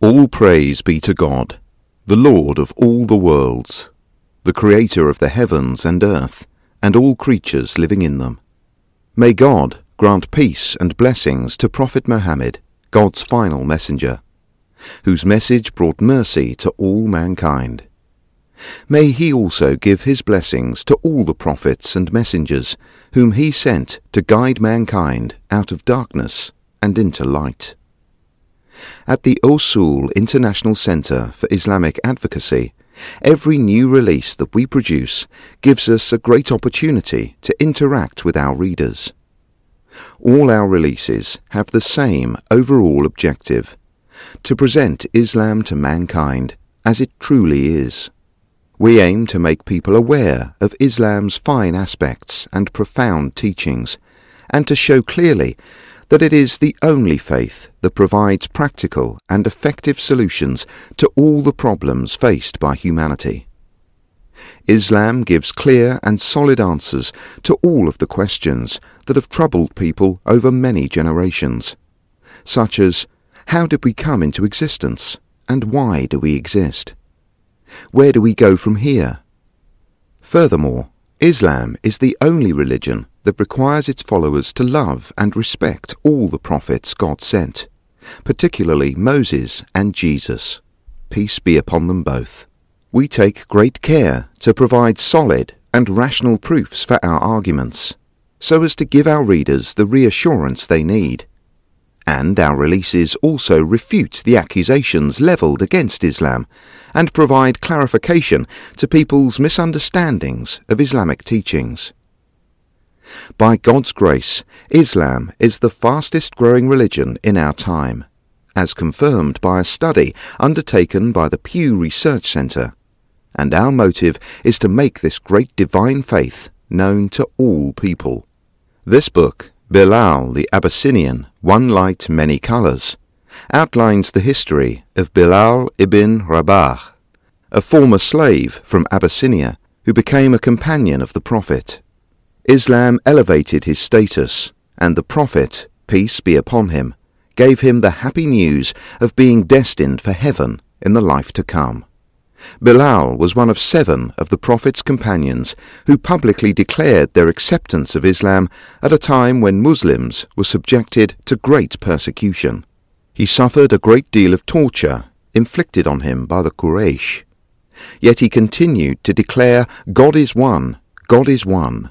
All praise be to God, the Lord of all the worlds, the Creator of the heavens and earth, and all creatures living in them. May God grant peace and blessings to Prophet Muhammad, God's final messenger, whose message brought mercy to all mankind. May he also give his blessings to all the prophets and messengers whom he sent to guide mankind out of darkness and into light. At the Osul International Center for Islamic Advocacy, every new release that we produce gives us a great opportunity to interact with our readers. All our releases have the same overall objective to present Islam to mankind as it truly is. We aim to make people aware of Islam's fine aspects and profound teachings, and to show clearly that it is the only faith that provides practical and effective solutions to all the problems faced by humanity. Islam gives clear and solid answers to all of the questions that have troubled people over many generations, such as how did we come into existence and why do we exist? Where do we go from here? Furthermore, Islam is the only religion that requires its followers to love and respect all the prophets God sent, particularly Moses and Jesus. Peace be upon them both. We take great care to provide solid and rational proofs for our arguments, so as to give our readers the reassurance they need. And our releases also refute the accusations levelled against Islam and provide clarification to people's misunderstandings of Islamic teachings. By God's grace, Islam is the fastest growing religion in our time, as confirmed by a study undertaken by the Pew Research Center, and our motive is to make this great divine faith known to all people. This book, Bilal the Abyssinian, One Light, Many Colors, outlines the history of Bilal ibn Rabah, a former slave from Abyssinia who became a companion of the Prophet. Islam elevated his status, and the Prophet, peace be upon him, gave him the happy news of being destined for heaven in the life to come. Bilal was one of seven of the Prophet's companions who publicly declared their acceptance of Islam at a time when Muslims were subjected to great persecution. He suffered a great deal of torture inflicted on him by the Quraysh. Yet he continued to declare, God is one, God is one,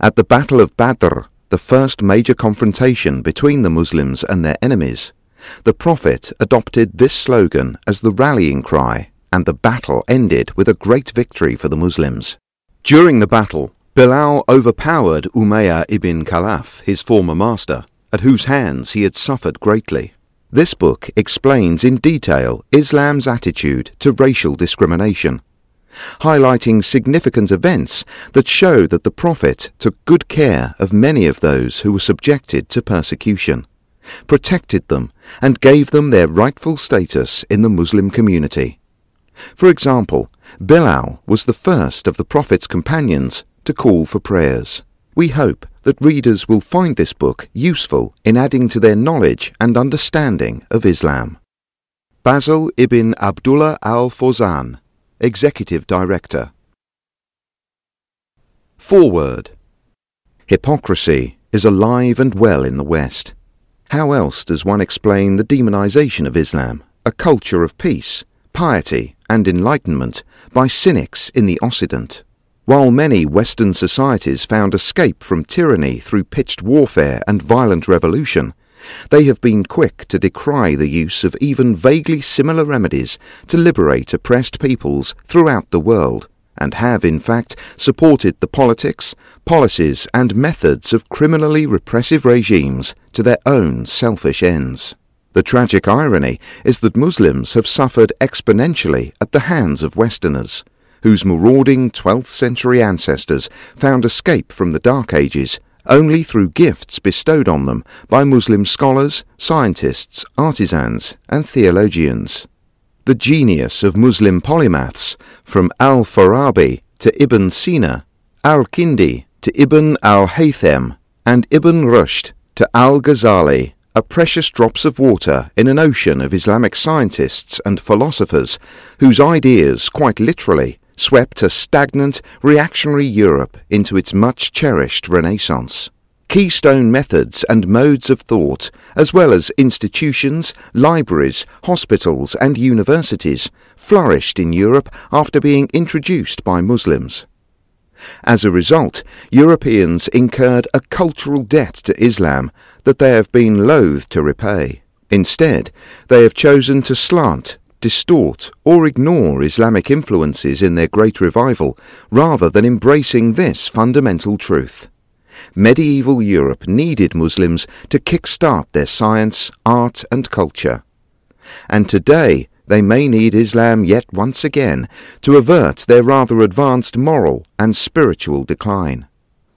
at the Battle of Badr, the first major confrontation between the Muslims and their enemies, the Prophet adopted this slogan as the rallying cry, and the battle ended with a great victory for the Muslims. During the battle, Bilal overpowered Umayyah ibn Khalaf, his former master, at whose hands he had suffered greatly. This book explains in detail Islam's attitude to racial discrimination highlighting significant events that show that the Prophet took good care of many of those who were subjected to persecution, protected them, and gave them their rightful status in the Muslim community. For example, Bilal was the first of the Prophet's companions to call for prayers. We hope that readers will find this book useful in adding to their knowledge and understanding of Islam. Basil ibn Abdullah al Fawzan Executive Director. Foreword Hypocrisy is alive and well in the West. How else does one explain the demonization of Islam, a culture of peace, piety, and enlightenment, by cynics in the Occident? While many Western societies found escape from tyranny through pitched warfare and violent revolution, they have been quick to decry the use of even vaguely similar remedies to liberate oppressed peoples throughout the world, and have in fact supported the politics, policies, and methods of criminally repressive regimes to their own selfish ends. The tragic irony is that Muslims have suffered exponentially at the hands of Westerners, whose marauding 12th century ancestors found escape from the Dark Ages only through gifts bestowed on them by Muslim scholars, scientists, artisans, and theologians. The genius of Muslim polymaths, from Al Farabi to Ibn Sina, Al Kindi to Ibn al Haytham, and Ibn Rushd to Al Ghazali, are precious drops of water in an ocean of Islamic scientists and philosophers whose ideas, quite literally, swept a stagnant, reactionary Europe into its much cherished Renaissance. Keystone methods and modes of thought, as well as institutions, libraries, hospitals, and universities, flourished in Europe after being introduced by Muslims. As a result, Europeans incurred a cultural debt to Islam that they have been loath to repay. Instead, they have chosen to slant, distort, or ignore Islamic influences in their Great Revival rather than embracing this fundamental truth. Medieval Europe needed Muslims to kick-start their science, art, and culture. And today, they may need Islam yet once again to avert their rather advanced moral and spiritual decline.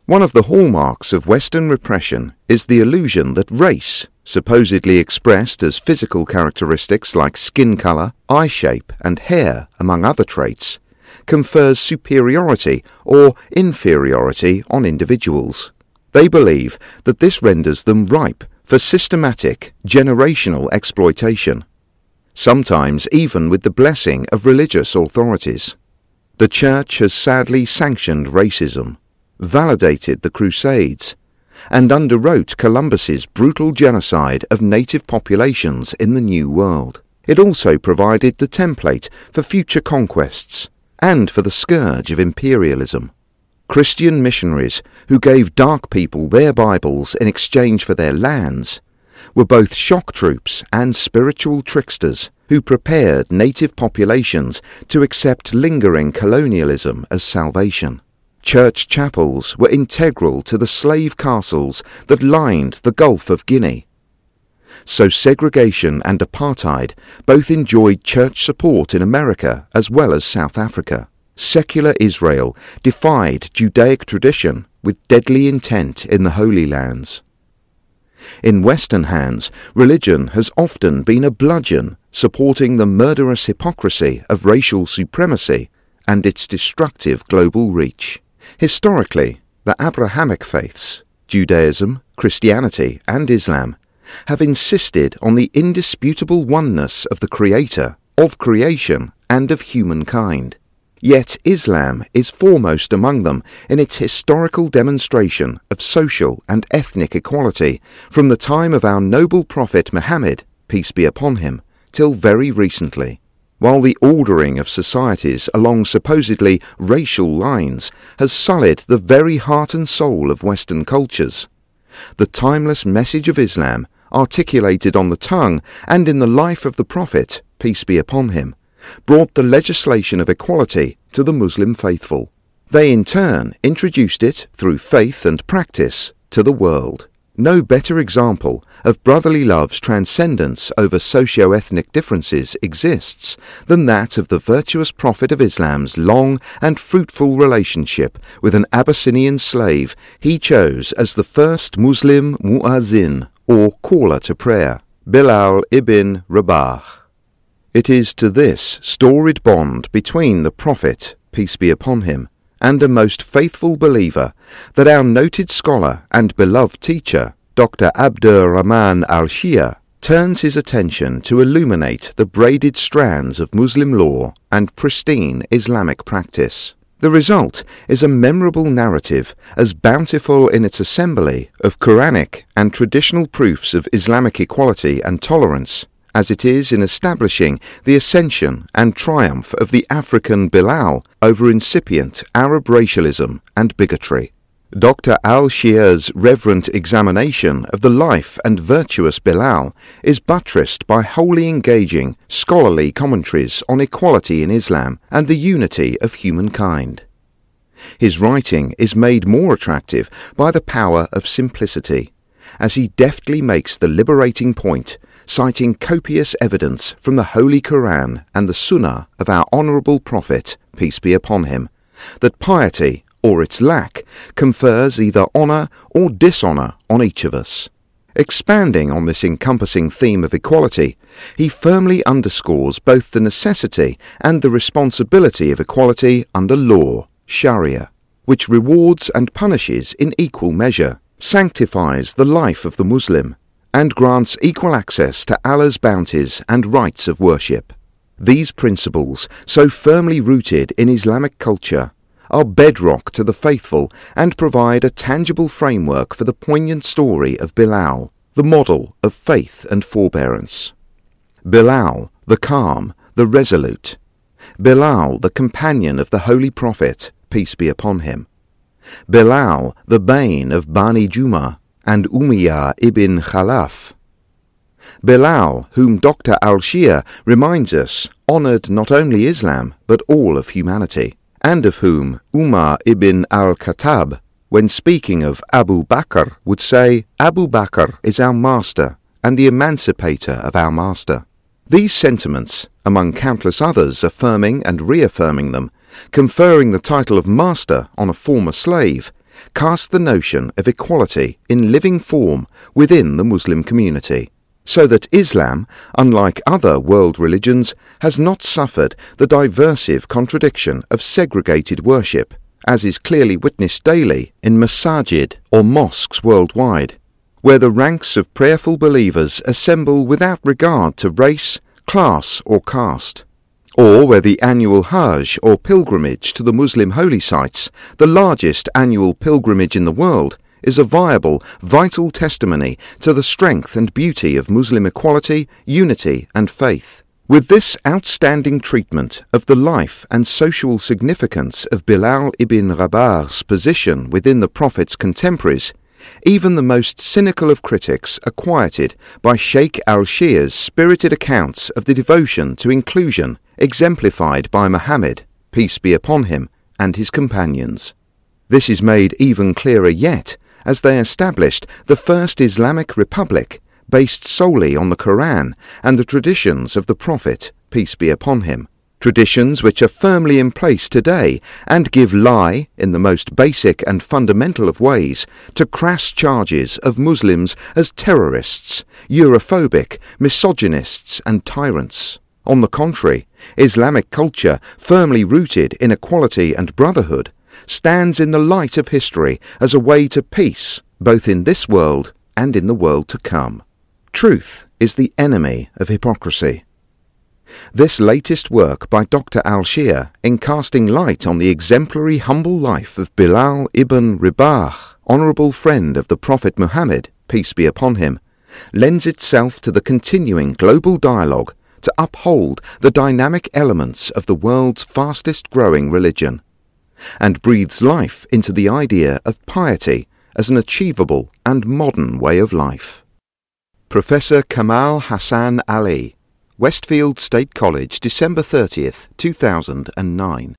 One of the hallmarks of Western repression is the illusion that race, supposedly expressed as physical characteristics like skin color, eye shape, and hair, among other traits, confers superiority or inferiority on individuals. They believe that this renders them ripe for systematic, generational exploitation sometimes even with the blessing of religious authorities. The Church has sadly sanctioned racism, validated the Crusades, and underwrote Columbus's brutal genocide of native populations in the New World. It also provided the template for future conquests and for the scourge of imperialism. Christian missionaries who gave dark people their Bibles in exchange for their lands were both shock troops and spiritual tricksters who prepared native populations to accept lingering colonialism as salvation. Church chapels were integral to the slave castles that lined the Gulf of Guinea. So segregation and apartheid both enjoyed church support in America as well as South Africa. Secular Israel defied Judaic tradition with deadly intent in the Holy Lands. In Western hands, religion has often been a bludgeon supporting the murderous hypocrisy of racial supremacy and its destructive global reach. Historically, the Abrahamic faiths, Judaism, Christianity, and Islam, have insisted on the indisputable oneness of the Creator, of creation, and of humankind. Yet Islam is foremost among them in its historical demonstration of social and ethnic equality from the time of our noble prophet Muhammad, peace be upon him, till very recently. While the ordering of societies along supposedly racial lines has sullied the very heart and soul of Western cultures, the timeless message of Islam, articulated on the tongue and in the life of the Prophet, peace be upon him, brought the legislation of equality to the Muslim faithful. They in turn introduced it through faith and practice to the world. No better example of brotherly love's transcendence over socio-ethnic differences exists than that of the virtuous prophet of Islam's long and fruitful relationship with an Abyssinian slave he chose as the first Muslim mu'azzin, or caller to prayer, Bilal ibn Rabah. It is to this storied bond between the Prophet, peace be upon him, and a most faithful believer that our noted scholar and beloved teacher, Dr. Abdur Rahman al Sheha, turns his attention to illuminate the braided strands of Muslim law and pristine Islamic practice. The result is a memorable narrative as bountiful in its assembly of Quranic and traditional proofs of Islamic equality and tolerance as it is in establishing the ascension and triumph of the African Bilal over incipient Arab racialism and bigotry. Dr. Al Sheha's reverent examination of the life and virtuous Bilal is buttressed by wholly engaging scholarly commentaries on equality in Islam and the unity of humankind. His writing is made more attractive by the power of simplicity, as he deftly makes the liberating point citing copious evidence from the Holy Quran and the Sunnah of our Honourable Prophet, peace be upon him, that piety, or its lack, confers either honour or dishonour on each of us. Expanding on this encompassing theme of equality, he firmly underscores both the necessity and the responsibility of equality under law, Sharia, which rewards and punishes in equal measure, sanctifies the life of the Muslim, and grants equal access to Allah's bounties and rights of worship. These principles, so firmly rooted in Islamic culture, are bedrock to the faithful and provide a tangible framework for the poignant story of Bilal, the model of faith and forbearance. Bilal, the calm, the resolute. Bilal, the companion of the Holy Prophet, peace be upon him. Bilal, the bane of Bani Juma and Umayyah ibn Khalaf. Bilal, whom Dr. Al-Sheha reminds us honoured not only Islam but all of humanity, and of whom Umar ibn al-Khattab, when speaking of Abu Bakr, would say, Abu Bakr is our master and the emancipator of our master. These sentiments, among countless others affirming and reaffirming them, conferring the title of master on a former slave, cast the notion of equality in living form within the Muslim community, so that Islam, unlike other world religions, has not suffered the diversive contradiction of segregated worship, as is clearly witnessed daily in masajid or mosques worldwide, where the ranks of prayerful believers assemble without regard to race, class, or caste or where the annual Hajj or pilgrimage to the Muslim holy sites, the largest annual pilgrimage in the world, is a viable, vital testimony to the strength and beauty of Muslim equality, unity, and faith. With this outstanding treatment of the life and social significance of Bilal ibn Rabah's position within the Prophet's contemporaries, even the most cynical of critics are quieted by Sheikh al-Sheha's spirited accounts of the devotion to inclusion exemplified by Muhammad, peace be upon him, and his companions. This is made even clearer yet as they established the first Islamic republic based solely on the Quran and the traditions of the Prophet, peace be upon him, traditions which are firmly in place today and give lie, in the most basic and fundamental of ways, to crass charges of Muslims as terrorists, Europhobic, misogynists, and tyrants. On the contrary, Islamic culture, firmly rooted in equality and brotherhood, stands in the light of history as a way to peace, both in this world and in the world to come. Truth is the enemy of hypocrisy. This latest work by Dr. Al-Sheha in casting light on the exemplary humble life of Bilal ibn Rabah, honourable friend of the Prophet Muhammad, peace be upon him, lends itself to the continuing global dialogue to uphold the dynamic elements of the world's fastest growing religion, and breathes life into the idea of piety as an achievable and modern way of life. Professor Kamal Hassan Ali, Westfield State College, December 30th, 2009.